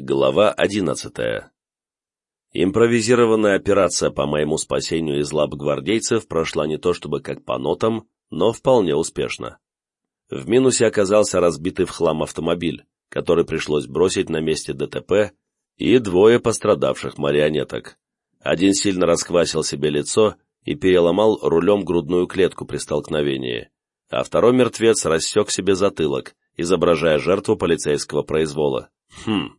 Глава одиннадцатая. Импровизированная операция по моему спасению из лап гвардейцев прошла не то чтобы как по нотам, но вполне успешно. В минусе оказался разбитый в хлам автомобиль, который пришлось бросить на месте ДТП, и двое пострадавших марионеток. Один сильно расквасил себе лицо и переломал рулем грудную клетку при столкновении, а второй мертвец рассек себе затылок, изображая жертву полицейского произвола. Хм,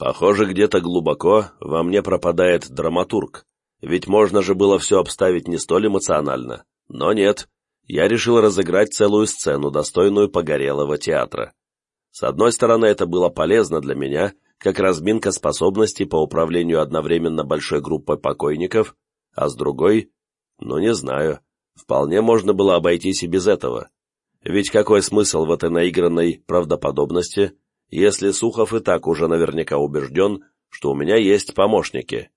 Похоже, где-то глубоко во мне пропадает драматург, ведь можно же было все обставить не столь эмоционально. Но нет, я решил разыграть целую сцену, достойную погорелого театра. С одной стороны, это было полезно для меня, как разминка способностей по управлению одновременно большой группой покойников, а с другой, ну не знаю, вполне можно было обойтись и без этого. Ведь какой смысл в этой наигранной правдоподобности, если Сухов и так уже наверняка убежден, что у меня есть помощники.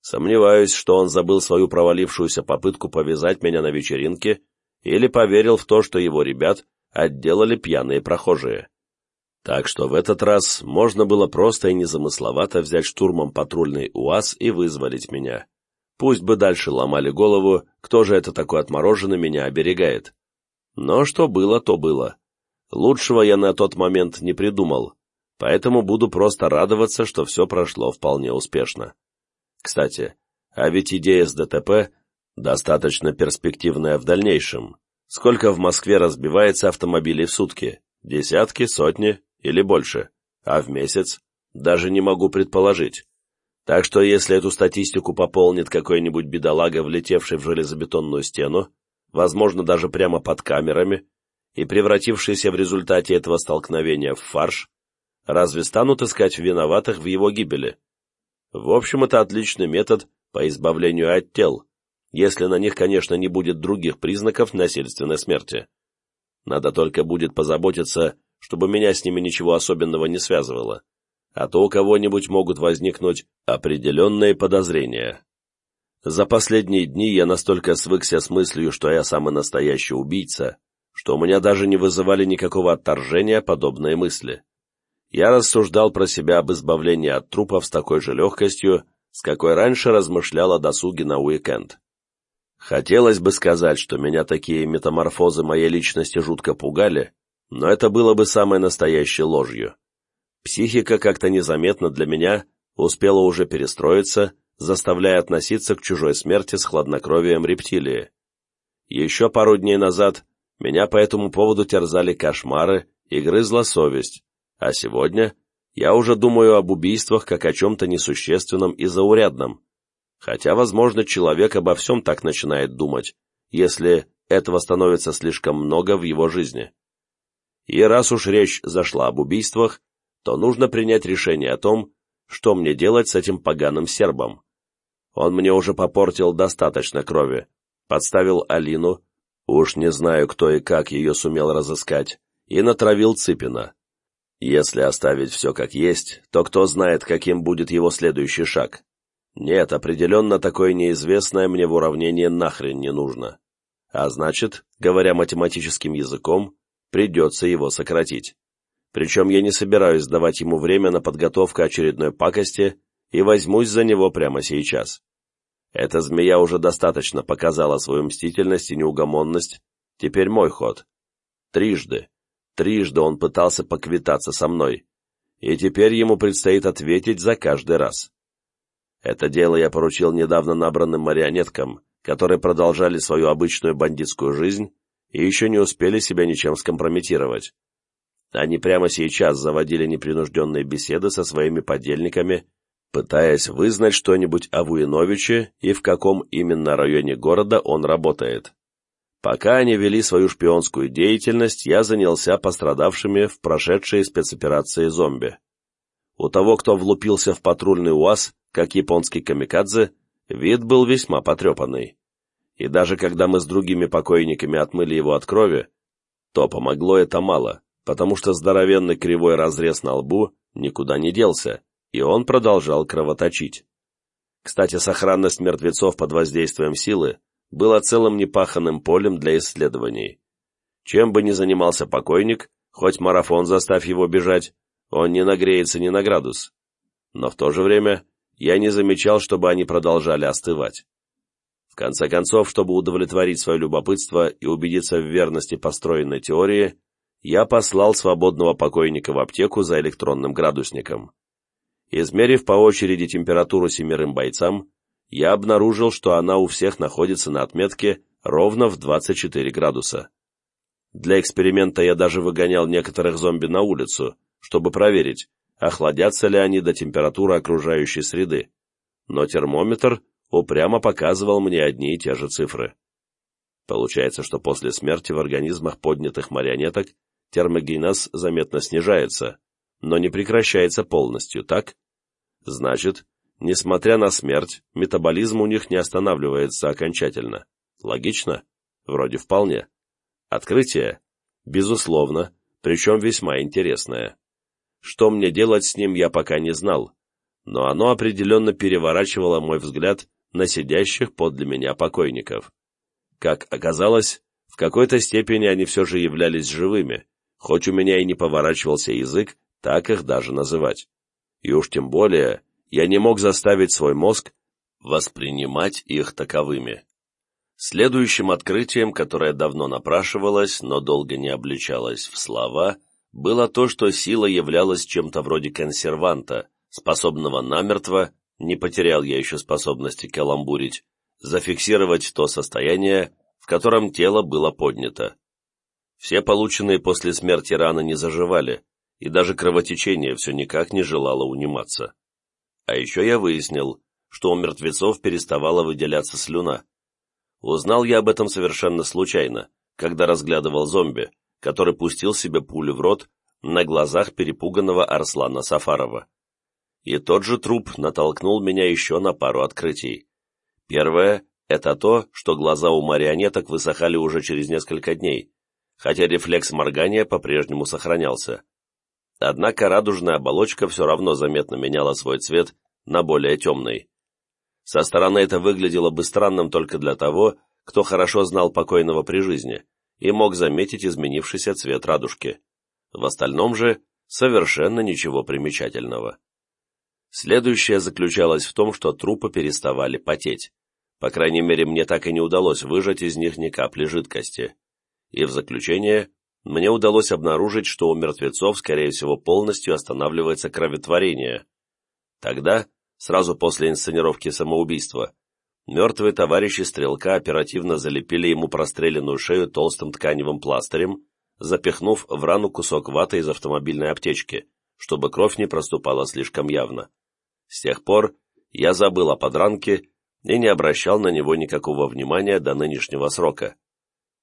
Сомневаюсь, что он забыл свою провалившуюся попытку повязать меня на вечеринке или поверил в то, что его ребят отделали пьяные прохожие. Так что в этот раз можно было просто и незамысловато взять штурмом патрульный УАЗ и вызволить меня. Пусть бы дальше ломали голову, кто же это такой отмороженный меня оберегает. Но что было, то было. Лучшего я на тот момент не придумал, поэтому буду просто радоваться, что все прошло вполне успешно. Кстати, а ведь идея с ДТП достаточно перспективная в дальнейшем. Сколько в Москве разбивается автомобилей в сутки? Десятки, сотни или больше? А в месяц? Даже не могу предположить. Так что если эту статистику пополнит какой-нибудь бедолага, влетевший в железобетонную стену, возможно, даже прямо под камерами, и превратившиеся в результате этого столкновения в фарш, разве станут искать виноватых в его гибели? В общем, это отличный метод по избавлению от тел, если на них, конечно, не будет других признаков насильственной смерти. Надо только будет позаботиться, чтобы меня с ними ничего особенного не связывало, а то у кого-нибудь могут возникнуть определенные подозрения. За последние дни я настолько свыкся с мыслью, что я самый настоящий убийца, что у меня даже не вызывали никакого отторжения подобные мысли. Я рассуждал про себя об избавлении от трупов с такой же легкостью, с какой раньше размышлял о досуге на уикенд. Хотелось бы сказать, что меня такие метаморфозы моей личности жутко пугали, но это было бы самой настоящей ложью. Психика как-то незаметно для меня успела уже перестроиться, заставляя относиться к чужой смерти с хладнокровием рептилии. Еще пару дней назад меня по этому поводу терзали кошмары и грызла совесть, а сегодня я уже думаю об убийствах как о чем-то несущественном и заурядном. Хотя, возможно, человек обо всем так начинает думать, если этого становится слишком много в его жизни. И раз уж речь зашла об убийствах, то нужно принять решение о том, что мне делать с этим поганым сербом. Он мне уже попортил достаточно крови, подставил Алину, Уж не знаю, кто и как ее сумел разыскать, и натравил Цыпина. Если оставить все как есть, то кто знает, каким будет его следующий шаг. Нет, определенно такое неизвестное мне в уравнении нахрен не нужно. А значит, говоря математическим языком, придется его сократить. Причем я не собираюсь давать ему время на подготовку очередной пакости и возьмусь за него прямо сейчас. Эта змея уже достаточно показала свою мстительность и неугомонность. Теперь мой ход. Трижды. Трижды он пытался поквитаться со мной. И теперь ему предстоит ответить за каждый раз. Это дело я поручил недавно набранным марионеткам, которые продолжали свою обычную бандитскую жизнь и еще не успели себя ничем скомпрометировать. Они прямо сейчас заводили непринужденные беседы со своими подельниками пытаясь вызнать что-нибудь о Вуиновиче и в каком именно районе города он работает. Пока они вели свою шпионскую деятельность, я занялся пострадавшими в прошедшей спецоперации зомби. У того, кто влупился в патрульный УАЗ, как японский камикадзе, вид был весьма потрепанный. И даже когда мы с другими покойниками отмыли его от крови, то помогло это мало, потому что здоровенный кривой разрез на лбу никуда не делся, и он продолжал кровоточить. Кстати, сохранность мертвецов под воздействием силы была целым непаханным полем для исследований. Чем бы ни занимался покойник, хоть марафон заставь его бежать, он не нагреется ни на градус. но в то же время я не замечал, чтобы они продолжали остывать. В конце концов, чтобы удовлетворить свое любопытство и убедиться в верности построенной теории, я послал свободного покойника в аптеку за электронным градусником. Измерив по очереди температуру семерым бойцам, я обнаружил, что она у всех находится на отметке ровно в 24 градуса. Для эксперимента я даже выгонял некоторых зомби на улицу, чтобы проверить, охладятся ли они до температуры окружающей среды, но термометр упрямо показывал мне одни и те же цифры. Получается, что после смерти в организмах поднятых марионеток термогенез заметно снижается, но не прекращается полностью, так? Значит, несмотря на смерть, метаболизм у них не останавливается окончательно. Логично? Вроде вполне. Открытие? Безусловно, причем весьма интересное. Что мне делать с ним, я пока не знал, но оно определенно переворачивало мой взгляд на сидящих подле меня покойников. Как оказалось, в какой-то степени они все же являлись живыми, хоть у меня и не поворачивался язык так их даже называть. И уж тем более я не мог заставить свой мозг воспринимать их таковыми. Следующим открытием, которое давно напрашивалось, но долго не обличалось в слова, было то, что сила являлась чем-то вроде консерванта, способного намертво, не потерял я еще способности каламбурить, зафиксировать то состояние, в котором тело было поднято. Все полученные после смерти раны не заживали, и даже кровотечение все никак не желало униматься. А еще я выяснил, что у мертвецов переставала выделяться слюна. Узнал я об этом совершенно случайно, когда разглядывал зомби, который пустил себе пулю в рот на глазах перепуганного Арслана Сафарова. И тот же труп натолкнул меня еще на пару открытий. Первое — это то, что глаза у марионеток высыхали уже через несколько дней, хотя рефлекс моргания по-прежнему сохранялся. Однако радужная оболочка все равно заметно меняла свой цвет на более темный. Со стороны это выглядело бы странным только для того, кто хорошо знал покойного при жизни, и мог заметить изменившийся цвет радужки. В остальном же совершенно ничего примечательного. Следующее заключалось в том, что трупы переставали потеть. По крайней мере, мне так и не удалось выжать из них ни капли жидкости. И в заключение, мне удалось обнаружить, что у мертвецов, скорее всего, полностью останавливается кроветворение. Тогда, сразу после инсценировки самоубийства, Мертвые товарищи стрелка оперативно залепили ему простреленную шею толстым тканевым пластырем, запихнув в рану кусок ваты из автомобильной аптечки, чтобы кровь не проступала слишком явно. С тех пор я забыл о подранке и не обращал на него никакого внимания до нынешнего срока.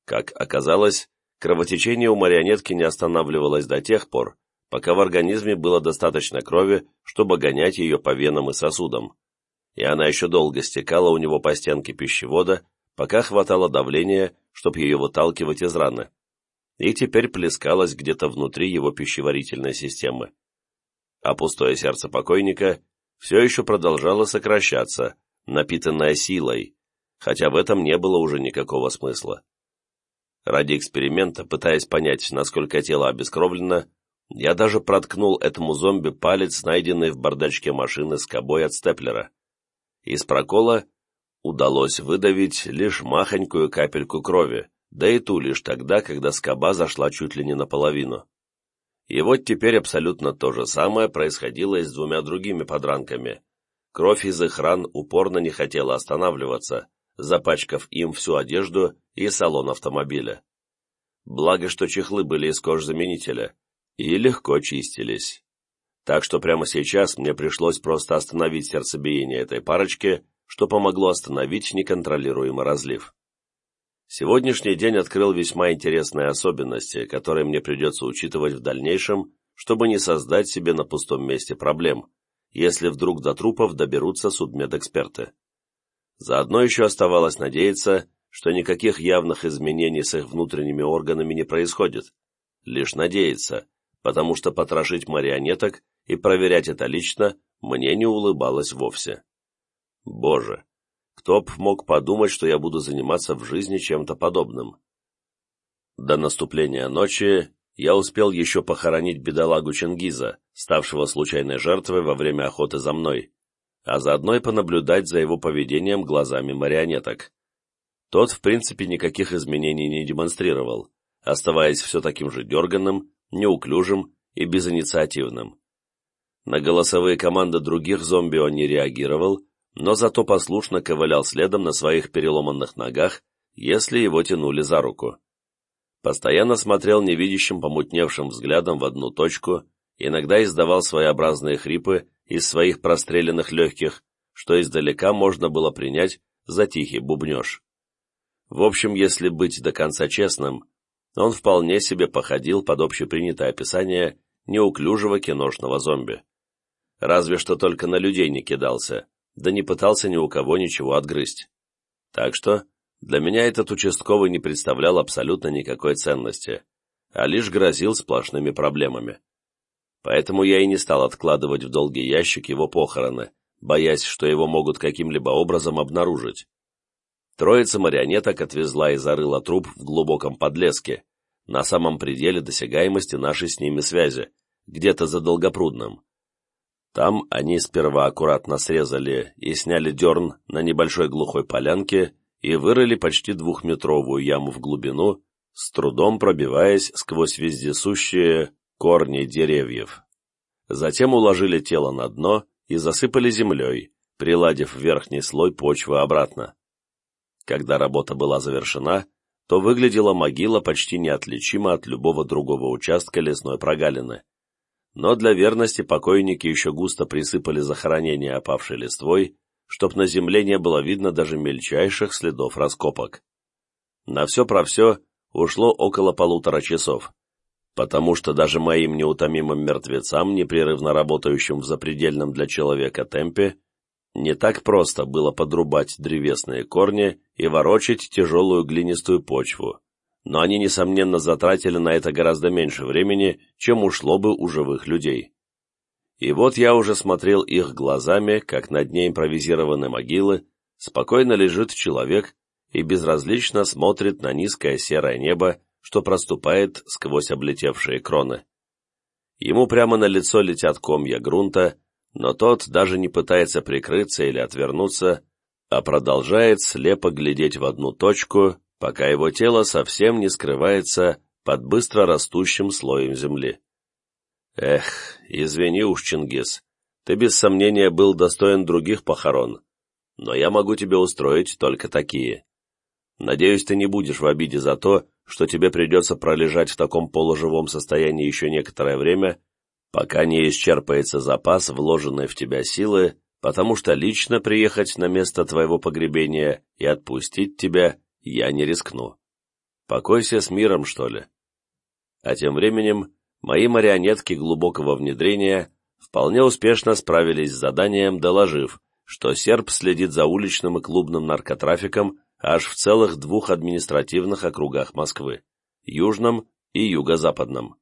Как оказалось, кровотечение у марионетки не останавливалось до тех пор, пока в организме было достаточно крови, чтобы гонять ее по венам и сосудам и она еще долго стекала у него по стенке пищевода, пока хватало давления, чтобы ее выталкивать из раны, и теперь плескалась где-то внутри его пищеварительной системы. А пустое сердце покойника все еще продолжало сокращаться, напитанное силой, хотя в этом не было уже никакого смысла. Ради эксперимента, пытаясь понять, насколько тело обескровлено, я даже проткнул этому зомби палец, найденный в бардачке машины с кобой от степлера. Из прокола удалось выдавить лишь махонькую капельку крови, да и ту лишь тогда, когда скоба зашла чуть ли не наполовину. И вот теперь абсолютно то же самое происходило и с двумя другими подранками. Кровь из их ран упорно не хотела останавливаться, запачкав им всю одежду и салон автомобиля. Благо, что чехлы были из кожзаменителя и легко чистились. Так что прямо сейчас мне пришлось просто остановить сердцебиение этой парочки, что помогло остановить неконтролируемый разлив. Сегодняшний день открыл весьма интересные особенности, которые мне придется учитывать в дальнейшем, чтобы не создать себе на пустом месте проблем, если вдруг до трупов доберутся судмедэксперты. Заодно еще оставалось надеяться, что никаких явных изменений с их внутренними органами не происходит. Лишь надеяться, потому что потрошить марионеток и проверять это лично мне не улыбалось вовсе. Боже, кто б мог подумать, что я буду заниматься в жизни чем-то подобным? До наступления ночи я успел еще похоронить бедолагу Чингиза, ставшего случайной жертвой во время охоты за мной, а заодно и понаблюдать за его поведением глазами марионеток. Тот, в принципе, никаких изменений не демонстрировал, оставаясь все таким же дерганным, неуклюжим и безинициативным. На голосовые команды других зомби он не реагировал, но зато послушно ковылял следом на своих переломанных ногах, если его тянули за руку. Постоянно смотрел невидящим помутневшим взглядом в одну точку, иногда издавал своеобразные хрипы из своих простреленных легких, что издалека можно было принять за тихий бубнеж. В общем, если быть до конца честным, он вполне себе походил под общепринятое описание неуклюжего киношного зомби. Разве что только на людей не кидался, да не пытался ни у кого ничего отгрызть. Так что для меня этот участковый не представлял абсолютно никакой ценности, а лишь грозил сплошными проблемами. Поэтому я и не стал откладывать в долгий ящик его похороны, боясь, что его могут каким-либо образом обнаружить. Троица марионеток отвезла и зарыла труп в глубоком подлеске, на самом пределе досягаемости нашей с ними связи, где-то за Долгопрудным. Там они сперва аккуратно срезали и сняли дерн на небольшой глухой полянке и вырыли почти двухметровую яму в глубину, с трудом пробиваясь сквозь вездесущие корни деревьев. Затем уложили тело на дно и засыпали землей, приладив верхний слой почвы обратно. Когда работа была завершена, то выглядела могила почти неотличимо от любого другого участка лесной прогалины. Но для верности покойники еще густо присыпали захоронение опавшей листвой, чтоб на земле не было видно даже мельчайших следов раскопок. На все про все ушло около полутора часов, потому что даже моим неутомимым мертвецам, непрерывно работающим в запредельном для человека темпе, не так просто было подрубать древесные корни и ворочать тяжелую глинистую почву, но они, несомненно, затратили на это гораздо меньше времени, чем ушло бы у живых людей. И вот я уже смотрел их глазами, как на дне импровизированной могилы спокойно лежит человек и безразлично смотрит на низкое серое небо, что проступает сквозь облетевшие кроны. Ему прямо на лицо летят комья грунта, но тот даже не пытается прикрыться или отвернуться, а продолжает слепо глядеть в одну точку, пока его тело совсем не скрывается под быстро растущим слоем земли. Эх, извини уж, Чингис, ты без сомнения был достоин других похорон, но я могу тебе устроить только такие. Надеюсь, ты не будешь в обиде за то, что тебе придется пролежать в таком полуживом состоянии еще некоторое время, пока не исчерпается запас вложенной в тебя силы, потому что лично приехать на место твоего погребения и отпустить тебя я не рискну. Покойся с миром, что ли. А тем временем мои марионетки глубокого внедрения вполне успешно справились с заданием, доложив, что серб следит за уличным и клубным наркотрафиком аж в целых двух административных округах Москвы – южном и юго-западном.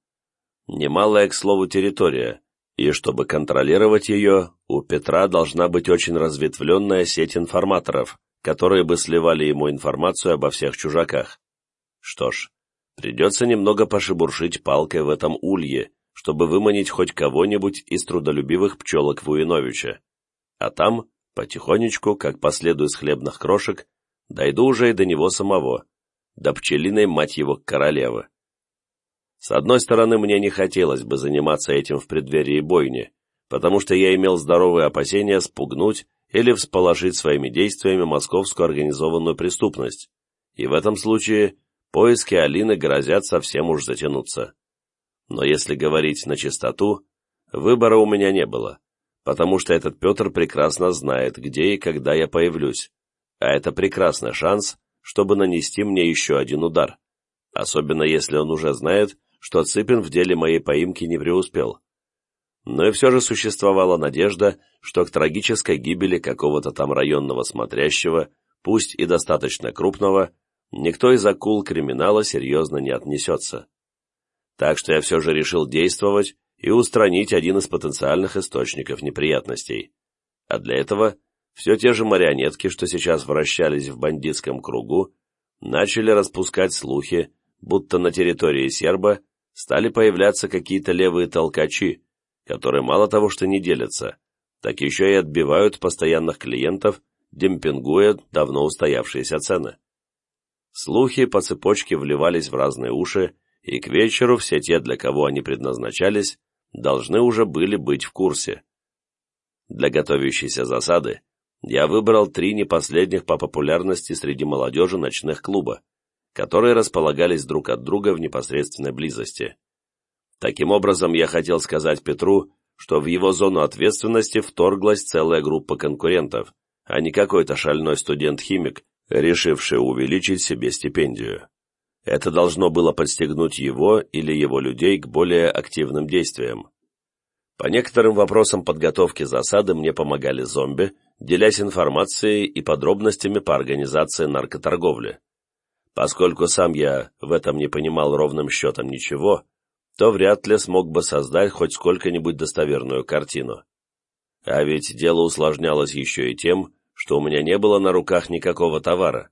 Немалая, к слову, территория, и чтобы контролировать ее, у Петра должна быть очень разветвленная сеть информаторов, которые бы сливали ему информацию обо всех чужаках. Что ж, Придется немного пошебуршить палкой в этом улье, чтобы выманить хоть кого-нибудь из трудолюбивых пчелок Вуиновича. А там, потихонечку, как последует с хлебных крошек, дойду уже и до него самого, до пчелиной, мать его, королевы. С одной стороны, мне не хотелось бы заниматься этим в преддверии бойни, потому что я имел здоровые опасения спугнуть или всполошить своими действиями московскую организованную преступность, и в этом случае поиски Алины грозят совсем уж затянуться. Но если говорить на чистоту, выбора у меня не было, потому что этот Петр прекрасно знает, где и когда я появлюсь, а это прекрасный шанс, чтобы нанести мне еще один удар, особенно если он уже знает, что Цыпин в деле моей поимки не преуспел. Но и все же существовала надежда, что к трагической гибели какого-то там районного смотрящего, пусть и достаточно крупного, никто из акул криминала серьезно не отнесется. Так что я все же решил действовать и устранить один из потенциальных источников неприятностей. А для этого все те же марионетки, что сейчас вращались в бандитском кругу, начали распускать слухи, будто на территории серба стали появляться какие-то левые толкачи, которые мало того, что не делятся, так еще и отбивают постоянных клиентов, демпингуя давно устоявшиеся цены. Слухи по цепочке вливались в разные уши, и к вечеру все те, для кого они предназначались, должны уже были быть в курсе. Для готовящейся засады я выбрал три непоследних по популярности среди молодежи ночных клуба, которые располагались друг от друга в непосредственной близости. Таким образом, я хотел сказать Петру, что в его зону ответственности вторглась целая группа конкурентов, а не какой-то шальной студент-химик, решивший увеличить себе стипендию. Это должно было подстегнуть его или его людей к более активным действиям. По некоторым вопросам подготовки засады мне помогали зомби, делясь информацией и подробностями по организации наркоторговли. Поскольку сам я в этом не понимал ровным счетом ничего, то вряд ли смог бы создать хоть сколько-нибудь достоверную картину. А ведь дело усложнялось еще и тем, что у меня не было на руках никакого товара,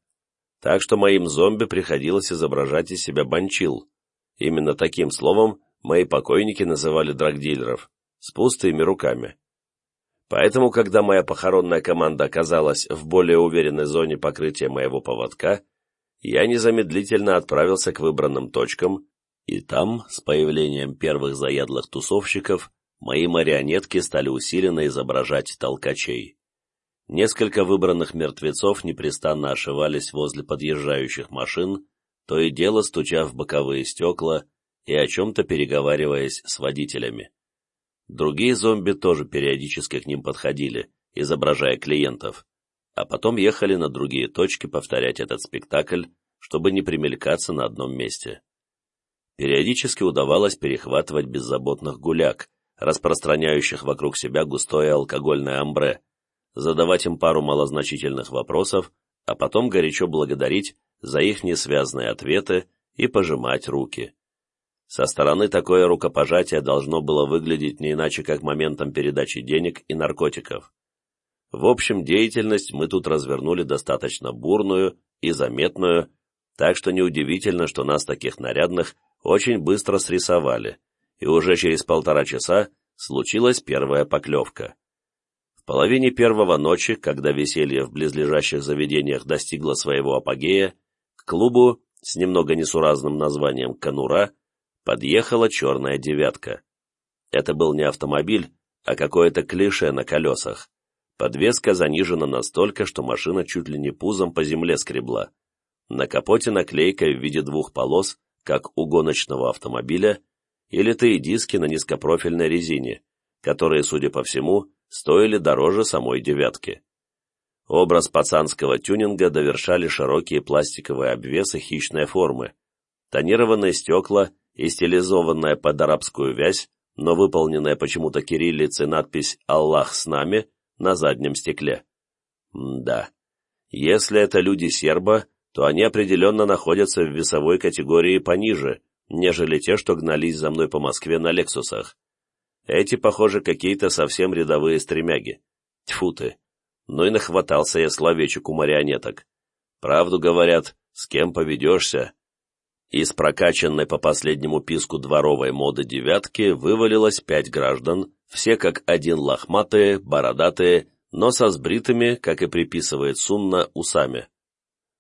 так что моим зомби приходилось изображать из себя банчил. Именно таким словом мои покойники называли драгдилеров, с пустыми руками. Поэтому, когда моя похоронная команда оказалась в более уверенной зоне покрытия моего поводка, я незамедлительно отправился к выбранным точкам, и там, с появлением первых заядлых тусовщиков, мои марионетки стали усиленно изображать толкачей. Несколько выбранных мертвецов непрестанно ошивались возле подъезжающих машин, то и дело стуча в боковые стекла и о чем-то переговариваясь с водителями. Другие зомби тоже периодически к ним подходили, изображая клиентов, а потом ехали на другие точки повторять этот спектакль, чтобы не примелькаться на одном месте. Периодически удавалось перехватывать беззаботных гуляк, распространяющих вокруг себя густое алкогольное амбре, задавать им пару малозначительных вопросов, а потом горячо благодарить за их несвязные ответы и пожимать руки. Со стороны такое рукопожатие должно было выглядеть не иначе, как моментом передачи денег и наркотиков. В общем, деятельность мы тут развернули достаточно бурную и заметную, так что неудивительно, что нас таких нарядных очень быстро срисовали, и уже через полтора часа случилась первая поклевка. В половине первого ночи, когда веселье в близлежащих заведениях достигло своего апогея, к клубу с немного несуразным названием «Конура» подъехала черная девятка. Это был не автомобиль, а какое-то клише на колесах. Подвеска занижена настолько, что машина чуть ли не пузом по земле скребла. На капоте наклейка в виде двух полос, как у гоночного автомобиля, и диски на низкопрофильной резине, которые, судя по всему, стоили дороже самой «девятки». Образ пацанского тюнинга довершали широкие пластиковые обвесы хищной формы, тонированные стекла и стилизованная под арабскую вязь, но выполненная почему-то кириллицей надпись «Аллах с нами» на заднем стекле. Да, если это люди серба, то они определенно находятся в весовой категории пониже, нежели те, что гнались за мной по Москве на «Лексусах». Эти, похоже, какие-то совсем рядовые стремяги. Тьфу ты. Ну и нахватался я словечек у марионеток. Правду говорят, с кем поведешься. Из прокачанной по последнему писку дворовой моды девятки вывалилось пять граждан, все как один лохматые, бородатые, но со сбритыми, как и приписывает Сунна, усами.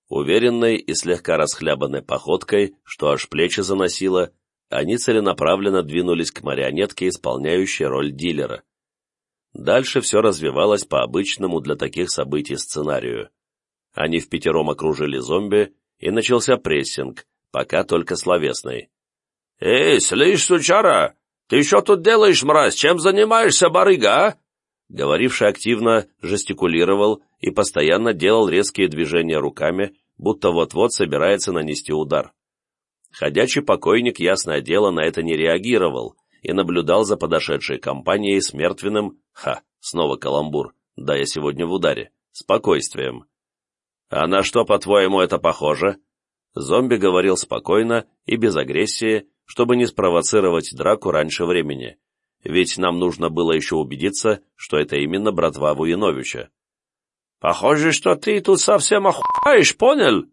Уверенной и слегка расхлябанной походкой, что аж плечи заносило, они целенаправленно двинулись к марионетке, исполняющей роль дилера. Дальше все развивалось по обычному для таких событий сценарию. Они в пятером окружили зомби, и начался прессинг, пока только словесный. «Эй, слышь, сучара, ты что тут делаешь, мразь? Чем занимаешься, барыга, а?» Говоривший активно жестикулировал и постоянно делал резкие движения руками, будто вот-вот собирается нанести удар. Ходячий покойник, ясное дело, на это не реагировал и наблюдал за подошедшей компанией с мертвенным, ха, снова каламбур, да я сегодня в ударе, спокойствием. «А на что, по-твоему, это похоже?» Зомби говорил спокойно и без агрессии, чтобы не спровоцировать драку раньше времени ведь нам нужно было еще убедиться, что это именно братва Вуяновича. «Похоже, что ты тут совсем охуаешь, понял?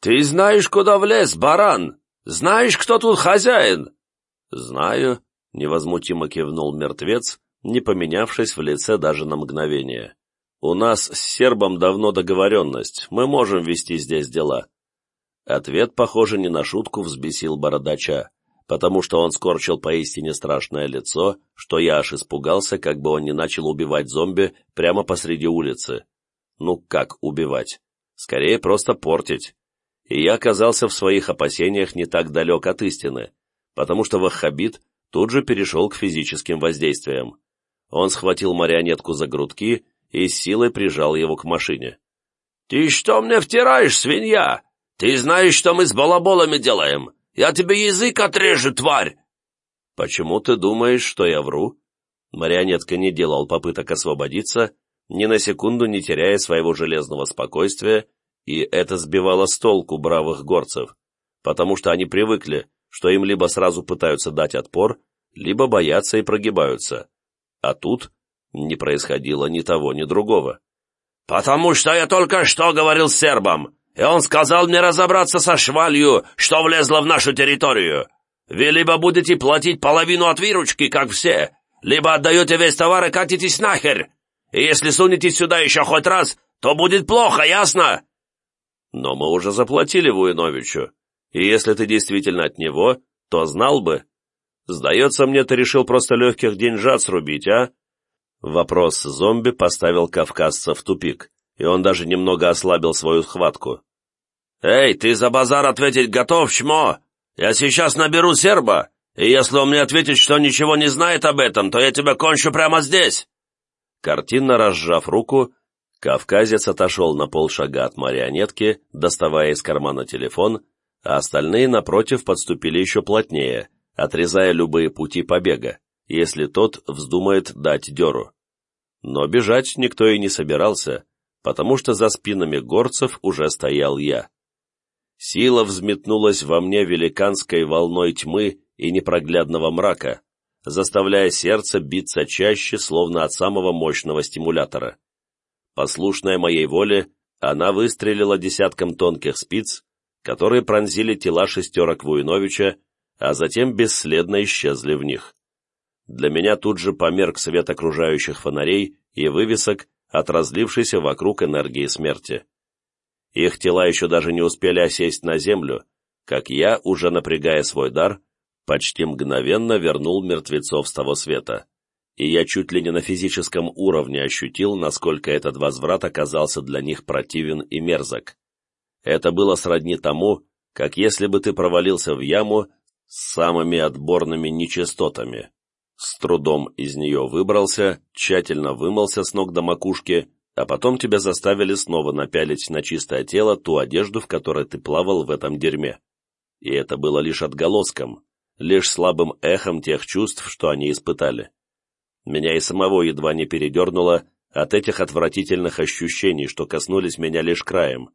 Ты знаешь, куда влез, баран? Знаешь, кто тут хозяин?» «Знаю. — невозмутимо кивнул мертвец, не поменявшись в лице даже на мгновение. «У нас с сербом давно договоренность, мы можем вести здесь дела». Ответ, похоже, не на шутку взбесил бородача, потому что он скорчил поистине страшное лицо, что я аж испугался, как бы он не начал убивать зомби прямо посреди улицы. Ну как убивать? Скорее просто портить. И я оказался в своих опасениях не так далек от истины, потому что ваххабит тут же перешел к физическим воздействиям. Он схватил марионетку за грудки и с силой прижал его к машине. «Ты что мне втираешь, свинья? Ты знаешь, что мы с балаболами делаем? Я тебе язык отрежу, тварь!» «Почему ты думаешь, что я вру?» Марионетка не делал попыток освободиться, ни на секунду не теряя своего железного спокойствия, и это сбивало с толку бравых горцев, потому что они привыкли, что им либо сразу пытаются дать отпор, либо боятся и прогибаются. А тут не происходило ни того, ни другого. «Потому что я только что говорил с сербом, и он сказал мне разобраться со швалью, что влезла в нашу территорию. Вы либо будете платить половину от выручки, как все, либо отдаете весь товар и катитесь нахер. И если сунетесь сюда еще хоть раз, то будет плохо, ясно?» «Но мы уже заплатили Вуиновичу, и если ты действительно от него, то знал бы. Сдается мне, ты решил просто легких деньжат срубить, а?» Вопрос зомби поставил кавказца в тупик, и он даже немного ослабил свою схватку. «Эй, ты за базар ответить готов, чмо? Я сейчас наберу серба, и если он мне ответит, что ничего не знает об этом, то я тебя кончу прямо здесь!» Картинно разжав руку, кавказец отошел на полшага от марионетки, доставая из кармана телефон, а остальные, напротив, подступили еще плотнее, отрезая любые пути побега если тот вздумает дать дёру. Но бежать никто и не собирался, потому что за спинами горцев уже стоял я. Сила взметнулась во мне великанской волной тьмы и непроглядного мрака, заставляя сердце биться чаще, словно от самого мощного стимулятора. Послушная моей воле, она выстрелила десятком тонких спиц, которые пронзили тела шестерок Вуиновича, а затем бесследно исчезли в них. Для меня тут же померк свет окружающих фонарей и вывесок от разлившейся вокруг энергии смерти. Их тела еще даже не успели осесть на землю, как я, уже напрягая свой дар, почти мгновенно вернул мертвецов с того света. И я чуть ли не на физическом уровне ощутил, насколько этот возврат оказался для них противен и мерзок. Это было сродни тому, как если бы ты провалился в яму с самыми отборными нечистотами с трудом из нее выбрался, тщательно вымылся с ног до макушки, а потом тебя заставили снова напялить на чистое тело ту одежду, в которой ты плавал в этом дерьме. И это было лишь отголоском, лишь слабым эхом тех чувств, что они испытали. Меня и самого едва не передернуло от этих отвратительных ощущений, что коснулись меня лишь краем.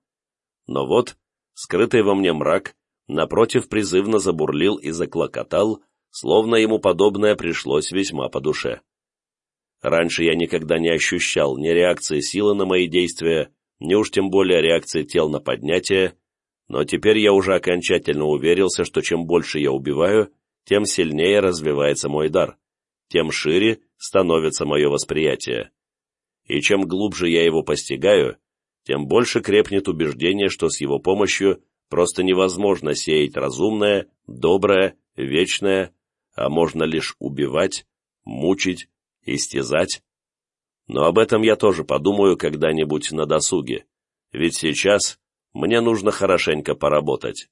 Но вот, скрытый во мне мрак, напротив призывно забурлил и заклокотал, словно ему подобное пришлось весьма по душе. Раньше я никогда не ощущал ни реакции силы на мои действия, ни уж тем более реакции тел на поднятие, но теперь я уже окончательно уверился, что чем больше я убиваю, тем сильнее развивается мой дар, тем шире становится мое восприятие. И чем глубже я его постигаю, тем больше крепнет убеждение, что с его помощью просто невозможно сеять разумное, доброе, вечное, а можно лишь убивать, мучить, истязать. Но об этом я тоже подумаю когда-нибудь на досуге, ведь сейчас мне нужно хорошенько поработать.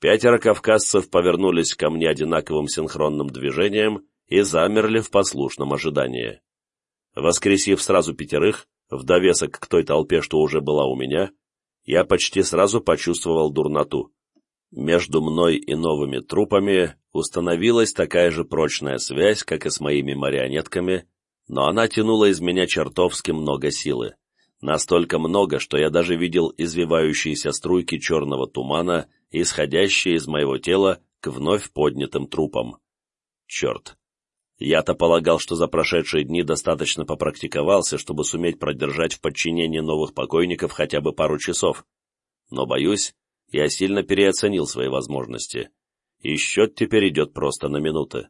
Пятеро кавказцев повернулись ко мне одинаковым синхронным движением и замерли в послушном ожидании. Воскресив сразу пятерых, в довесок к той толпе, что уже была у меня, я почти сразу почувствовал дурноту. Между мной и новыми трупами установилась такая же прочная связь, как и с моими марионетками, но она тянула из меня чертовски много силы. Настолько много, что я даже видел извивающиеся струйки черного тумана, исходящие из моего тела к вновь поднятым трупам. Черт! Я-то полагал, что за прошедшие дни достаточно попрактиковался, чтобы суметь продержать в подчинении новых покойников хотя бы пару часов. Но, боюсь, я сильно переоценил свои возможности, и счет теперь идет просто на минуты.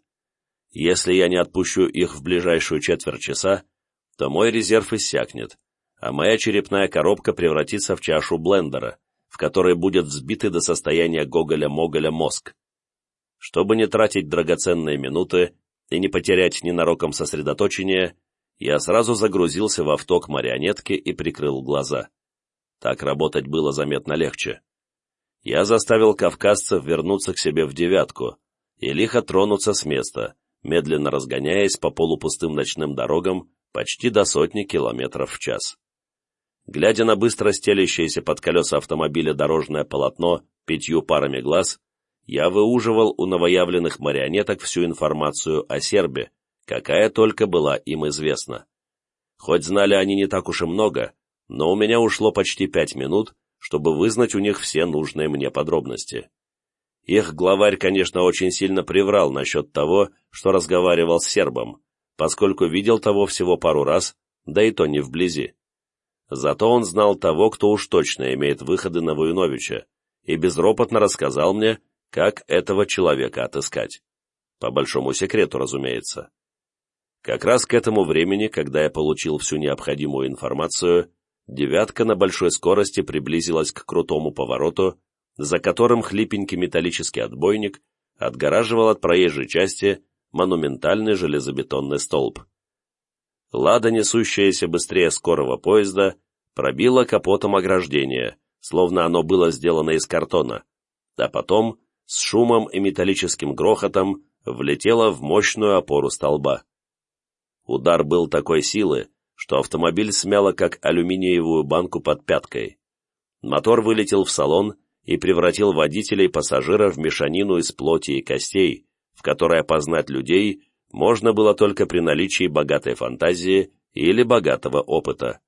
Если я не отпущу их в ближайшую четверть часа, то мой резерв иссякнет, а моя черепная коробка превратится в чашу блендера, в которой будет взбитый до состояния Гоголя-Моголя мозг. Чтобы не тратить драгоценные минуты и не потерять ненароком сосредоточение, я сразу загрузился в авто к марионетке и прикрыл глаза. Так работать было заметно легче. Я заставил кавказцев вернуться к себе в девятку и лихо тронуться с места, медленно разгоняясь по полупустым ночным дорогам почти до сотни километров в час. Глядя на быстро стелящееся под колеса автомобиля дорожное полотно пятью парами глаз, я выуживал у новоявленных марионеток всю информацию о сербе, какая только была им известна. Хоть знали они не так уж и много, но у меня ушло почти пять минут, чтобы вызнать у них все нужные мне подробности. Их главарь, конечно, очень сильно приврал насчет того, что разговаривал с сербом, поскольку видел того всего пару раз, да и то не вблизи. Зато он знал того, кто уж точно имеет выходы на Войновича, и безропотно рассказал мне, как этого человека отыскать. По большому секрету, разумеется. Как раз к этому времени, когда я получил всю необходимую информацию, «девятка» на большой скорости приблизилась к крутому повороту, за которым хлипенький металлический отбойник отгораживал от проезжей части монументальный железобетонный столб. Лада, несущаяся быстрее скорого поезда, пробила капотом ограждение, словно оно было сделано из картона, а потом, с шумом и металлическим грохотом, влетела в мощную опору столба. Удар был такой силы, что автомобиль смяло как алюминиевую банку под пяткой. Мотор вылетел в салон и превратил водителей и пассажира в мешанину из плоти и костей, в которой опознать людей можно было только при наличии богатой фантазии или богатого опыта.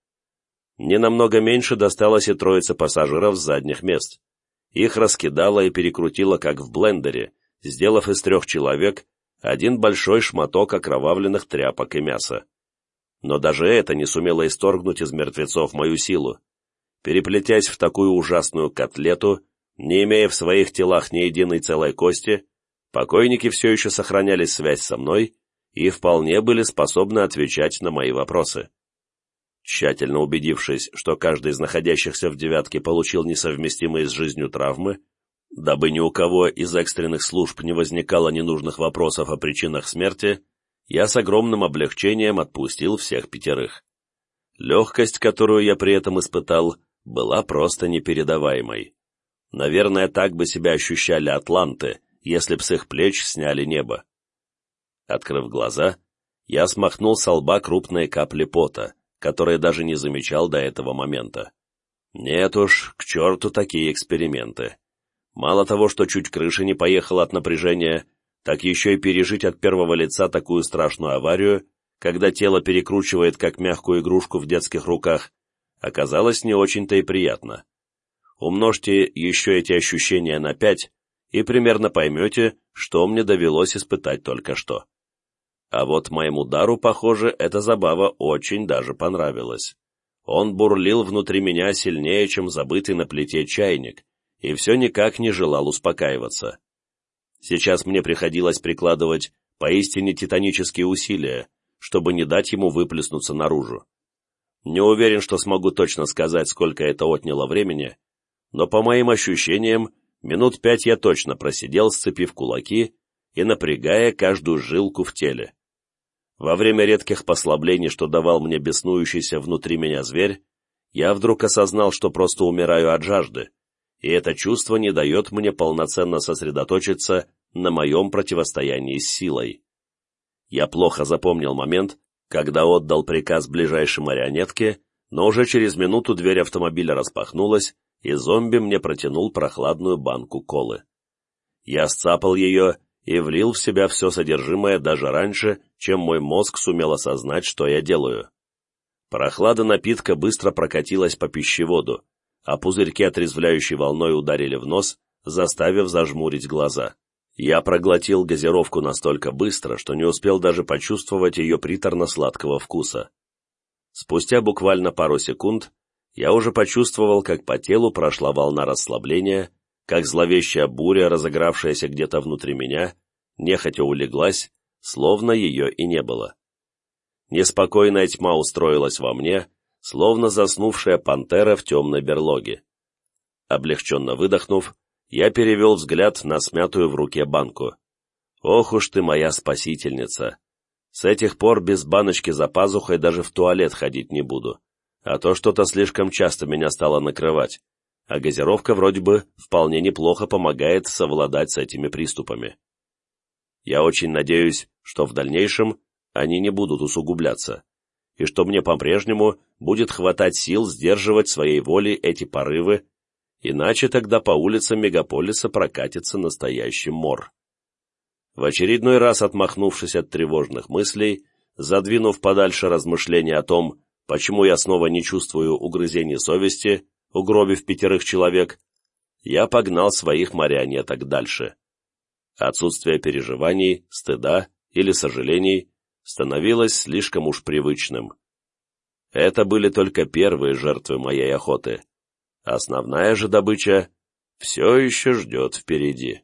Не намного меньше досталось и троице пассажиров с задних мест. Их раскидало и перекрутило, как в блендере, сделав из трех человек один большой шматок окровавленных тряпок и мяса. Но даже это не сумело исторгнуть из мертвецов мою силу. Переплетясь в такую ужасную котлету, не имея в своих телах ни единой целой кости, покойники все еще сохраняли связь со мной и вполне были способны отвечать на мои вопросы. Тщательно убедившись, что каждый из находящихся в «девятке» получил несовместимые с жизнью травмы, дабы ни у кого из экстренных служб не возникало ненужных вопросов о причинах смерти, я с огромным облегчением отпустил всех пятерых. Легкость, которую я при этом испытал, была просто непередаваемой. Наверное, так бы себя ощущали атланты, если б с их плеч сняли небо. Открыв глаза, я смахнул со лба крупные капли пота, которые даже не замечал до этого момента. Нет уж, к черту такие эксперименты. Мало того, что чуть крыша не поехала от напряжения, так еще и пережить от первого лица такую страшную аварию, когда тело перекручивает как мягкую игрушку в детских руках, оказалось не очень-то и приятно. Умножьте еще эти ощущения на пять, и примерно поймете, что мне довелось испытать только что. А вот моему дару, похоже, эта забава очень даже понравилась. Он бурлил внутри меня сильнее, чем забытый на плите чайник, и все никак не желал успокаиваться. Сейчас мне приходилось прикладывать поистине титанические усилия, чтобы не дать ему выплеснуться наружу. Не уверен, что смогу точно сказать, сколько это отняло времени, но по моим ощущениям, минут пять я точно просидел, сцепив кулаки и напрягая каждую жилку в теле. Во время редких послаблений, что давал мне беснующийся внутри меня зверь, я вдруг осознал, что просто умираю от жажды, и это чувство не дает мне полноценно сосредоточиться на моем противостоянии с силой. Я плохо запомнил момент, когда отдал приказ ближайшей марионетке, но уже через минуту дверь автомобиля распахнулась, и зомби мне протянул прохладную банку колы. Я сцапал ее и влил в себя все содержимое даже раньше, чем мой мозг сумел осознать, что я делаю. Прохлада напитка быстро прокатилась по пищеводу, а пузырьки отрезвляющей волной ударили в нос, заставив зажмурить глаза. Я проглотил газировку настолько быстро, что не успел даже почувствовать ее приторно-сладкого вкуса. Спустя буквально пару секунд я уже почувствовал, как по телу прошла волна расслабления, как зловещая буря, разыгравшаяся где-то внутри меня, нехотя улеглась, словно ее и не было. Неспокойная тьма устроилась во мне, словно заснувшая пантера в темной берлоге. Облегченно выдохнув, я перевел взгляд на смятую в руке банку. «Ох уж ты моя спасительница! С этих пор без баночки за пазухой даже в туалет ходить не буду, а то что-то слишком часто меня стало накрывать, а газировка вроде бы вполне неплохо помогает совладать с этими приступами. Я очень надеюсь, что в дальнейшем они не будут усугубляться, и что мне по-прежнему будет хватать сил сдерживать своей волей эти порывы, иначе тогда по улицам мегаполиса прокатится настоящий мор. В очередной раз отмахнувшись от тревожных мыслей, задвинув подальше размышления о том, почему я снова не чувствую угрызений совести, угробив пятерых человек, я погнал своих марионеток дальше. Отсутствие переживаний, стыда или сожалений становилось слишком уж привычным. Это были только первые жертвы моей охоты. Основная же добыча все еще ждет впереди.